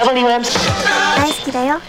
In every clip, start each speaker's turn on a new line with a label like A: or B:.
A: Evan Williams.
B: 大好きだよ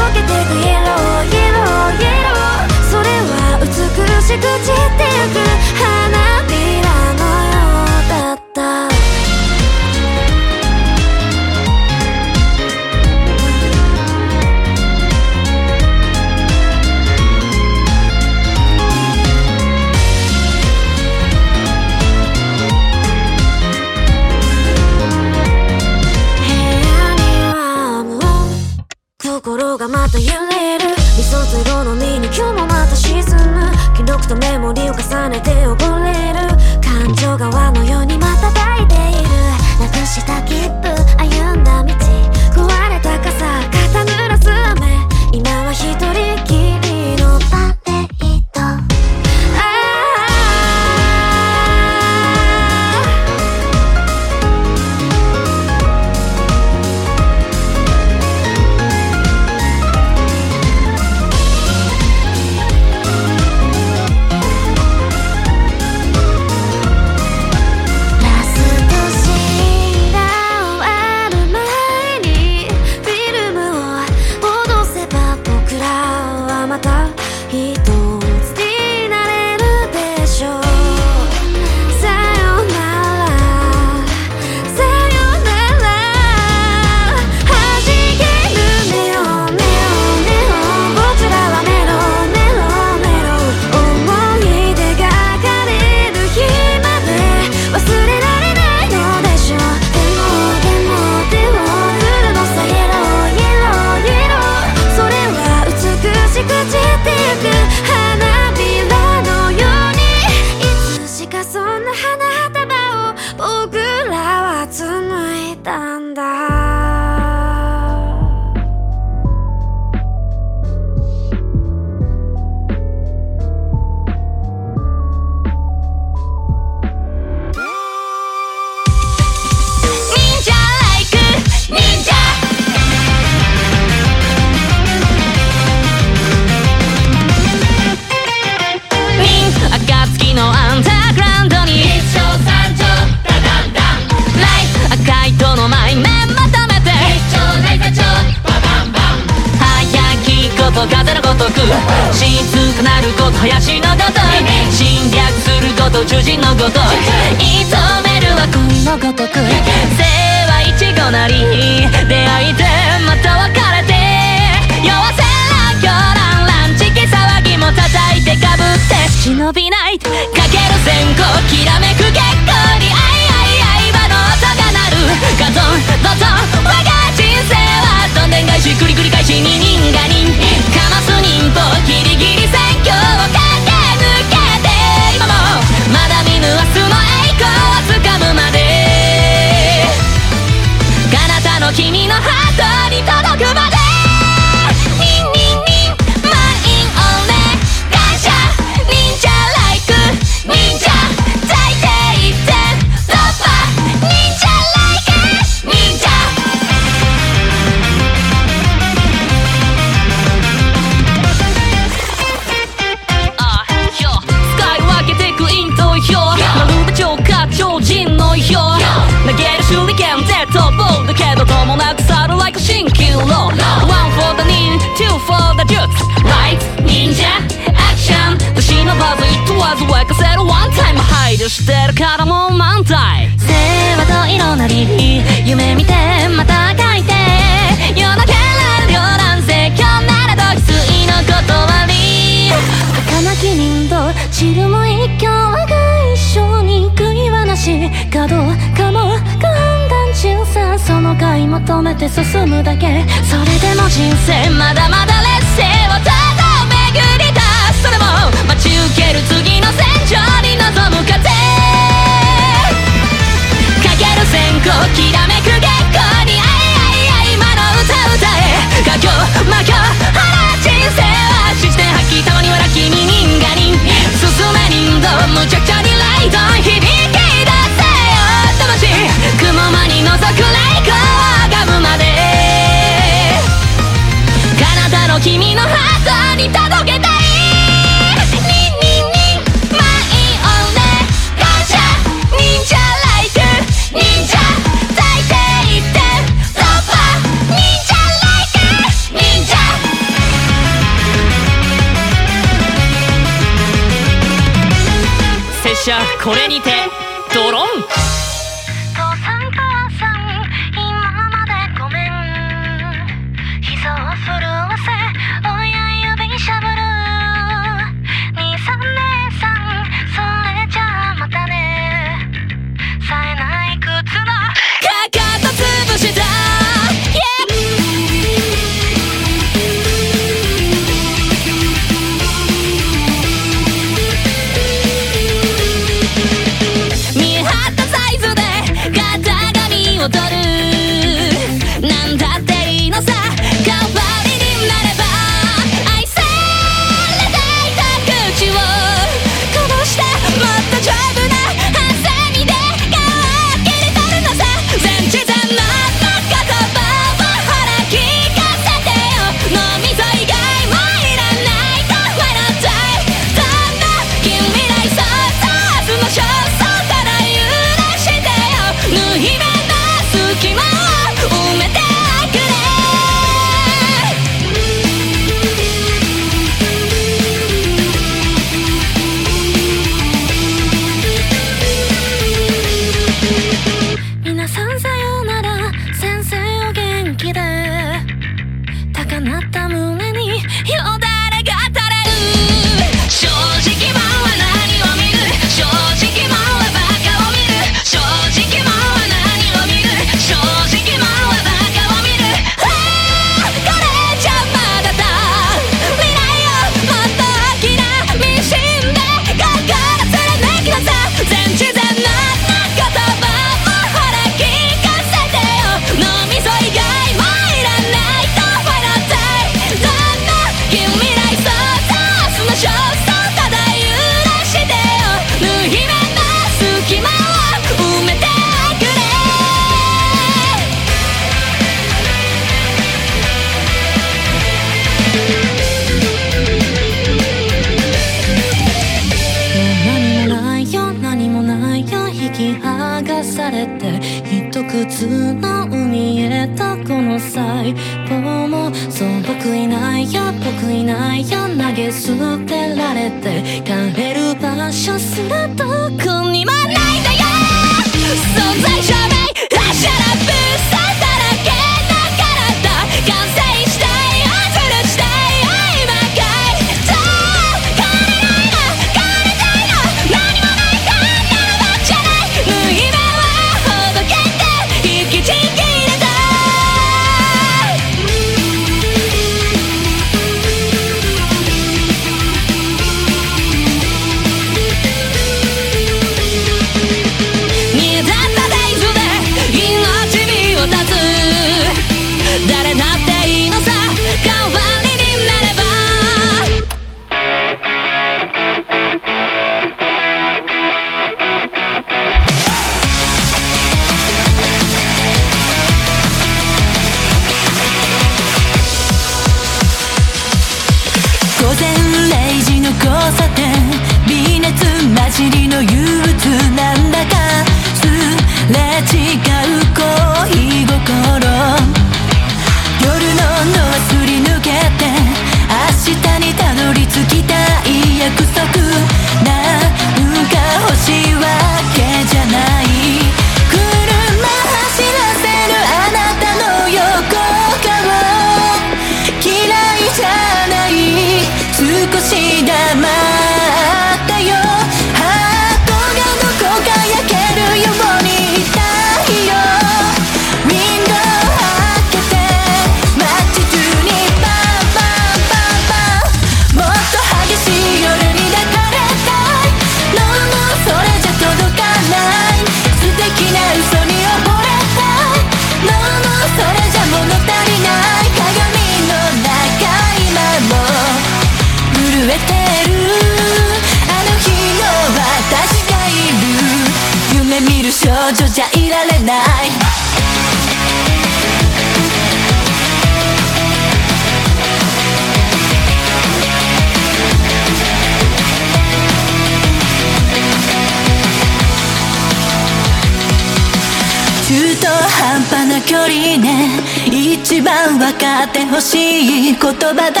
C: り
B: ね
C: 一
D: 番分かってほしい言葉だ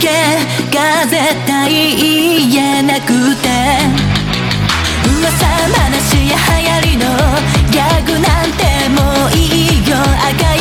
D: け。が絶対言えなくて。噂話や流行りのギャグなんてもういいよ。赤い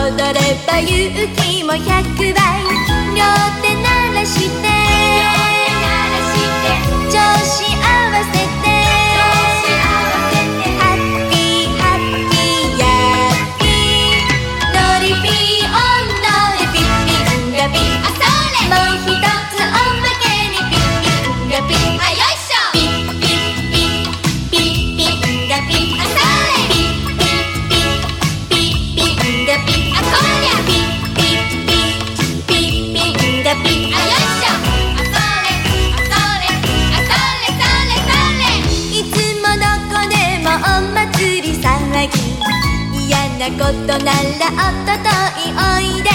D: 踊れ
C: ば勇気も100倍。両手鳴らしてなことならおとといおいで」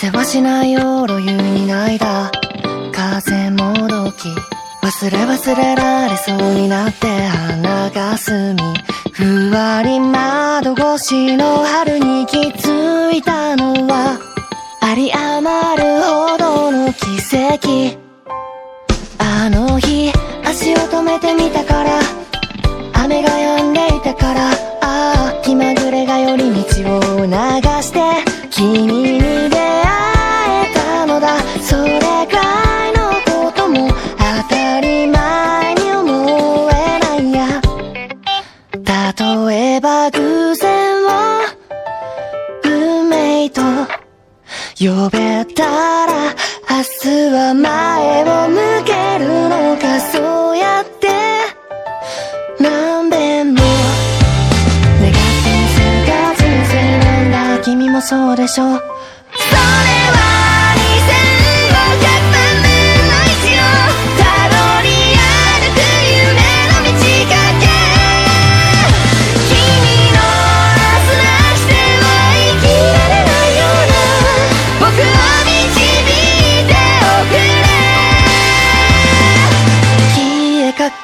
C: せわしない夜湯に泣いた風もどき忘れ忘れられそうになって鼻が澄みふわり窓越しの春に気づいたのはあり余るほどの奇跡。あの日足を止めてみたから雨が止んでいたからああ気まぐれが寄り道を流して君呼べたら明日は前を向けるのかそうやって。何べんも願ってみせるが人生なんだ。君もそうでしょ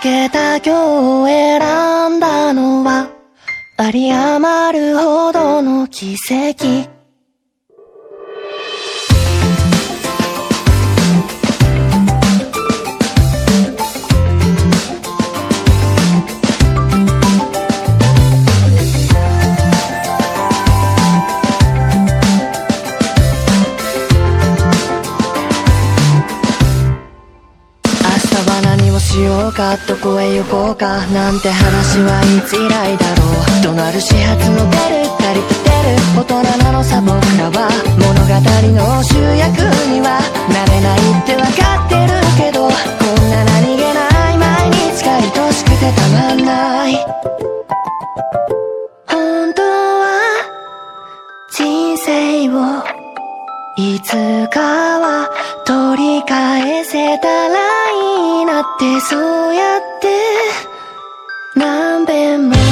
C: けた今日選んだのは有り余るほどの奇跡。をしようかどこへ行こうかな。んて話はいつ以来だろう怒鳴る始発のベル駆りてる大人なのさ僕らは物語の主役にはなれないってわかってるけどこんな何気ない毎日が愛しくてたまんない。本当は人生をいつかは取り返せたらいいなってそうやって。何遍も泣い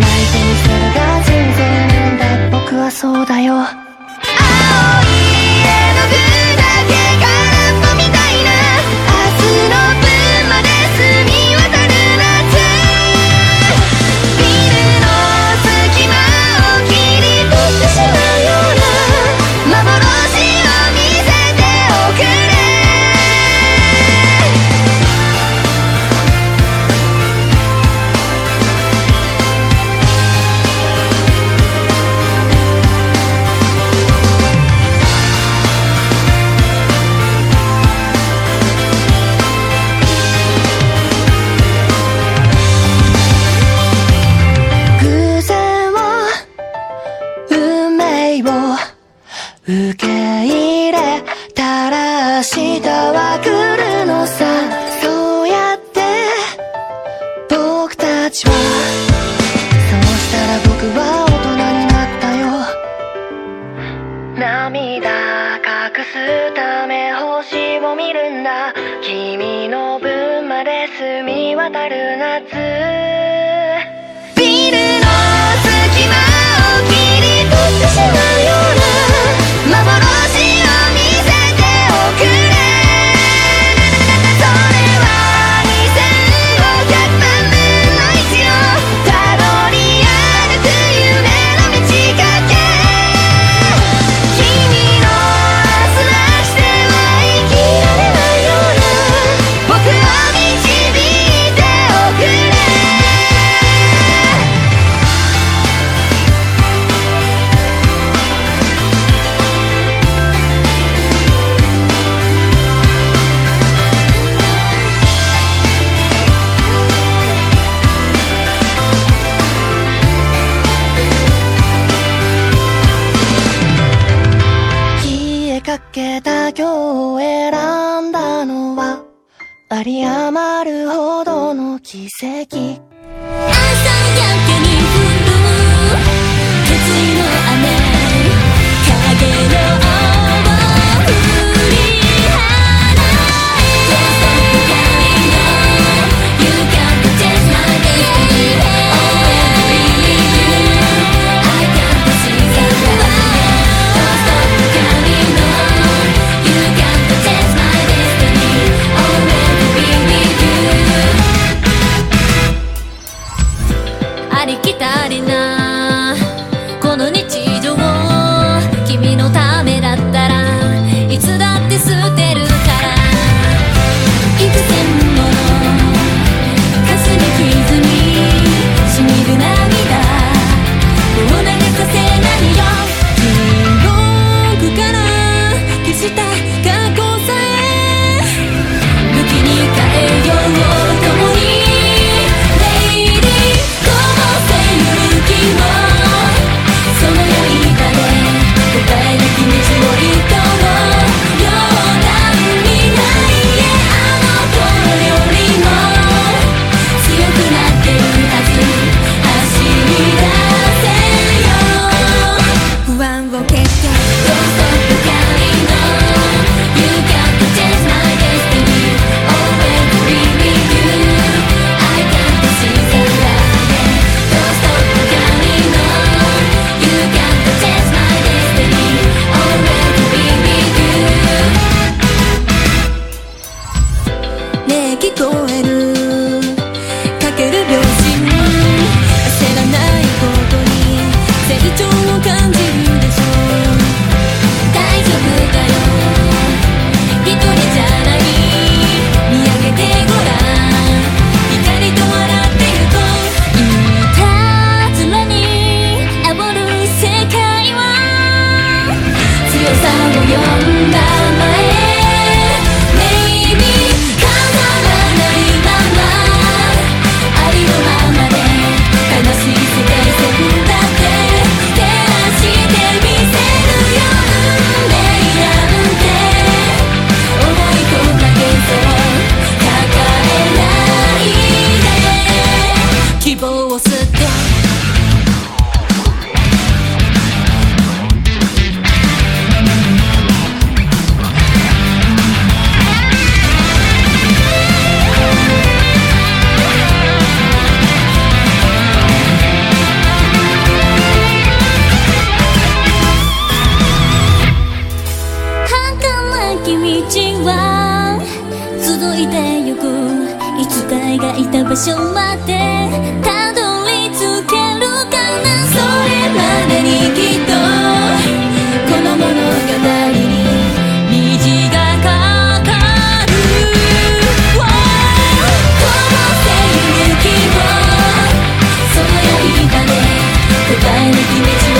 C: てみせるが全然なんだ。僕はそうだよ。青い絵の具君の分まで澄み渡る夏
E: 答えなき道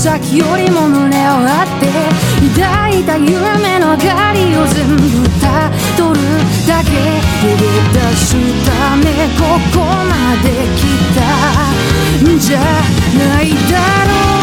E: 先よりも胸を張って抱いた夢の上がりを全部たどるだけ逃げ出すためここまで来たんじゃないだろう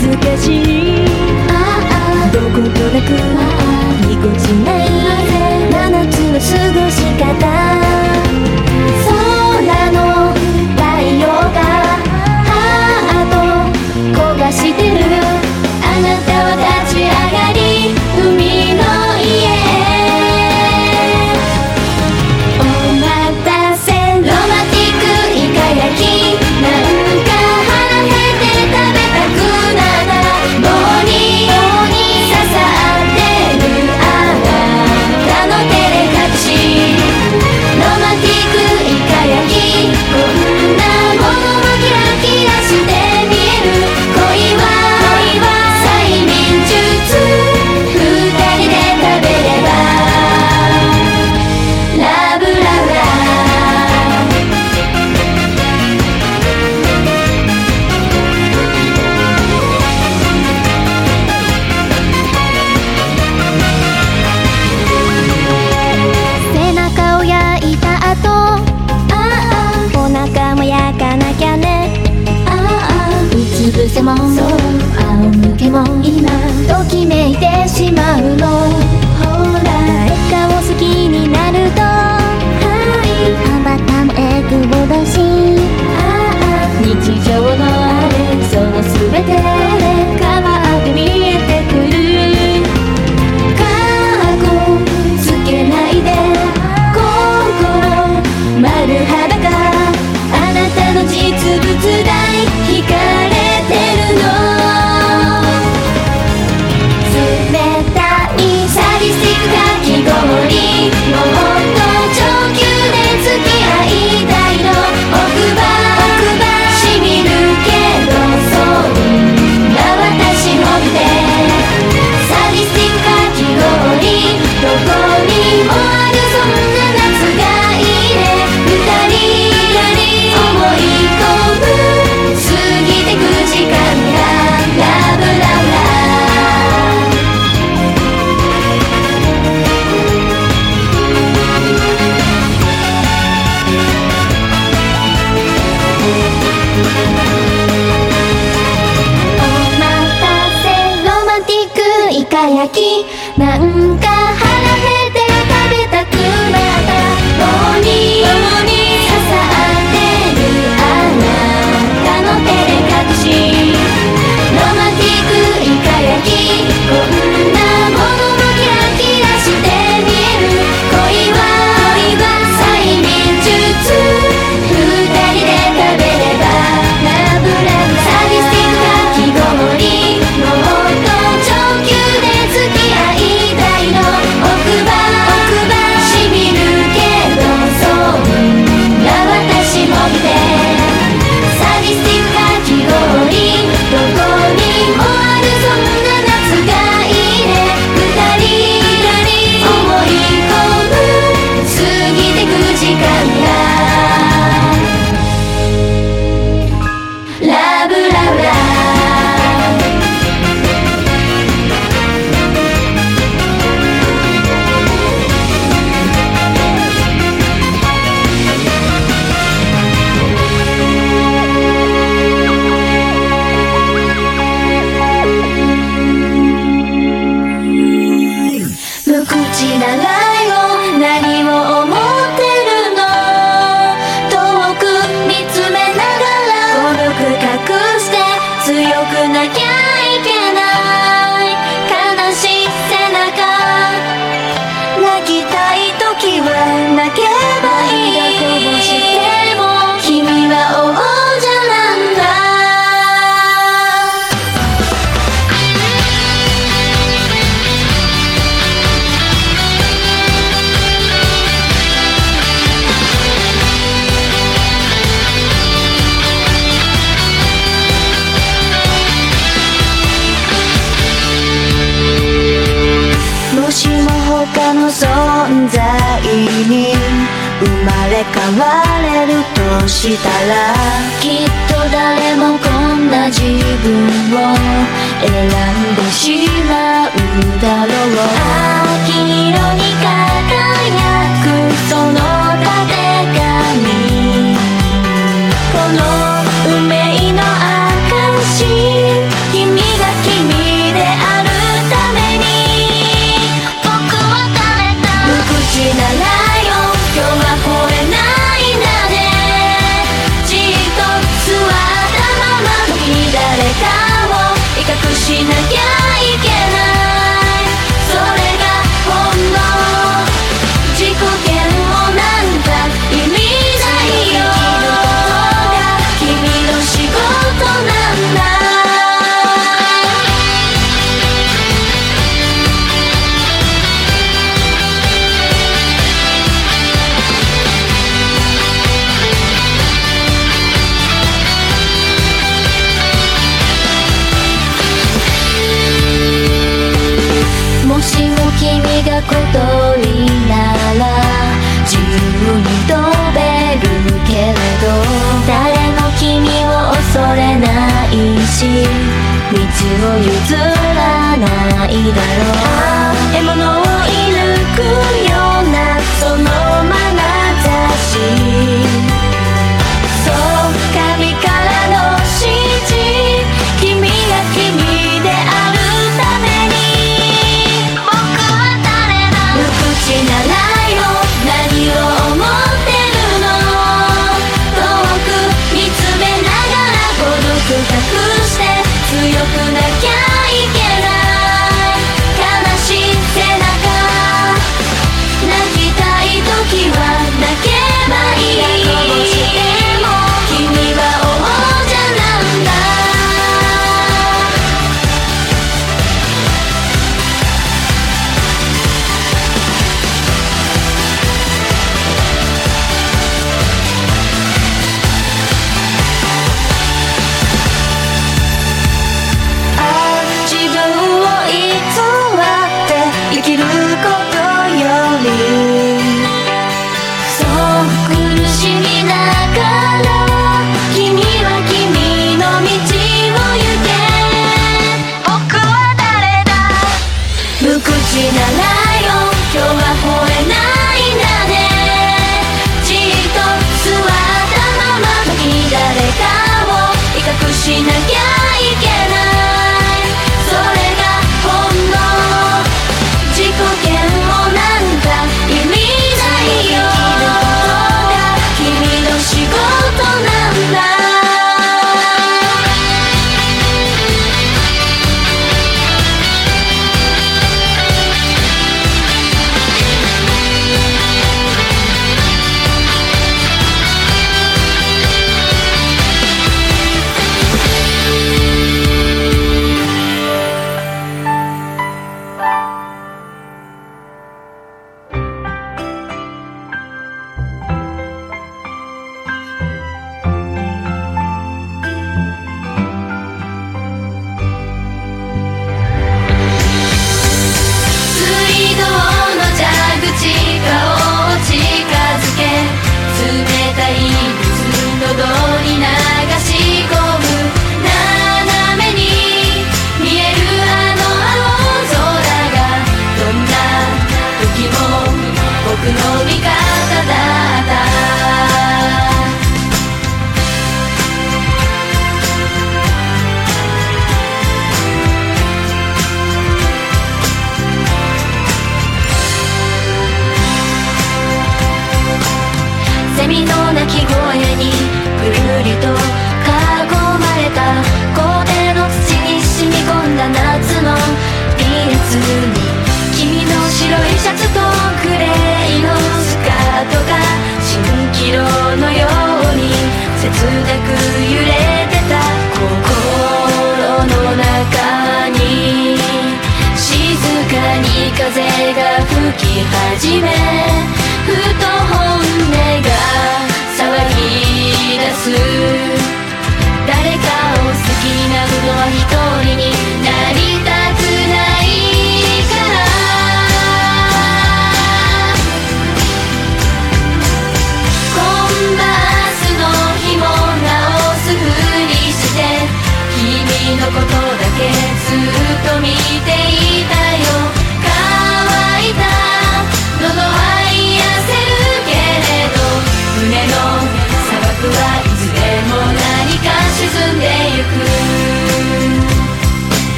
F: 恥
C: ずかしい。した
B: らきっと誰もこんな
E: 自分を選んでしまうだろう。秋色に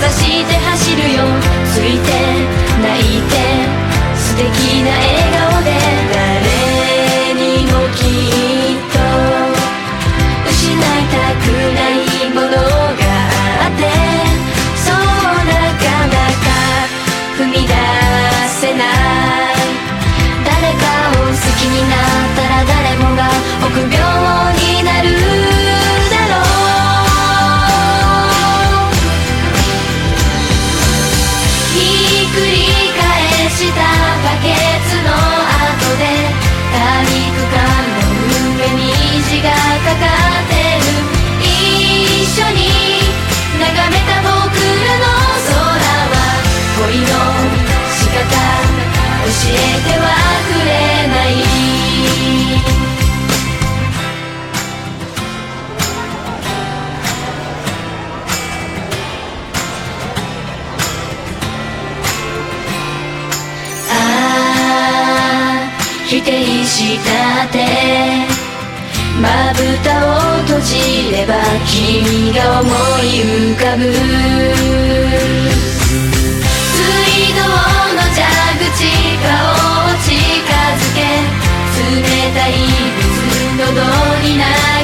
G: ざして走るよついて泣いて素敵な笑顔で誰にもきっと失いたくないものがあってそうなかなか踏み出せない誰かを好きになったら誰か緒に眺めた僕らの空は恋の仕方教えてはくれない。否定したって。まぶたを閉じれば君が思い浮かぶ。水道の蛇口顔を近づけ冷たい水の
E: 泥になる。